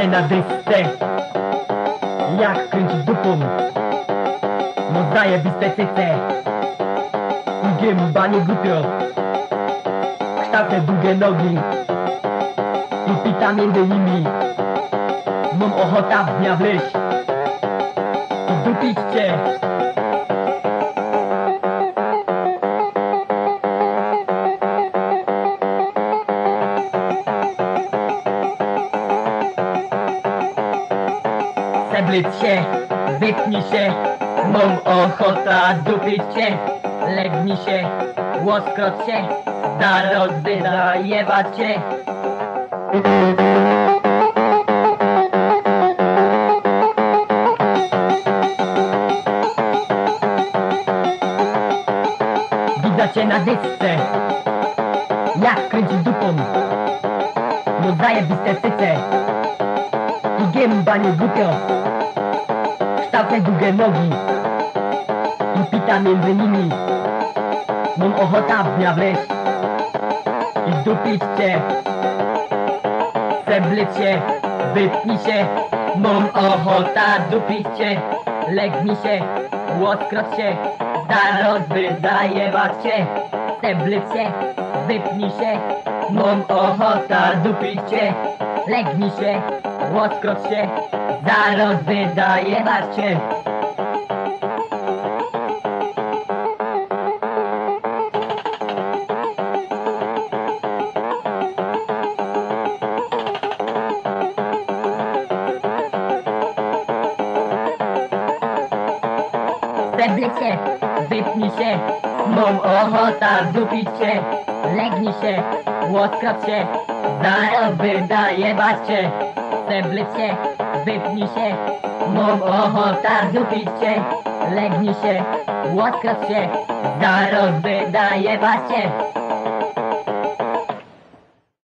się na dysce Jak kręcić dupą? No zajebiste cyce Idziemy banie głupio. Kształtne długie nogi. I pita między nimi. Mam ochota w dnia wleźć I dupić cię Zeblić się, wypnij się Mam ochota dupić cię. Legnij się, łoskot się Zaraz wydajewać cię. Widzę cię na dysce Jak kręcić dupą. No zajebiste cyce I gęba nie głupio Kształtne długie nogi I pita między nimi. Mam ochota w dnia wleźć I dupić cię Zeblić się, Mam ochota dupić cię Legnij się, łoskroć się. Zaraz Zeblić się, wypnij się. Mam ochota dupić cię Legnij się, łoskroć się Zaraz Zeblić się, wypnij się Mam ochota dupić się. Legnij się, łoskroć się Zaraz wydajewać cię Zeblić się, wypnij się Mam ochota dupić się. Legnij się, łoskroć się Zaraz wydajewać cię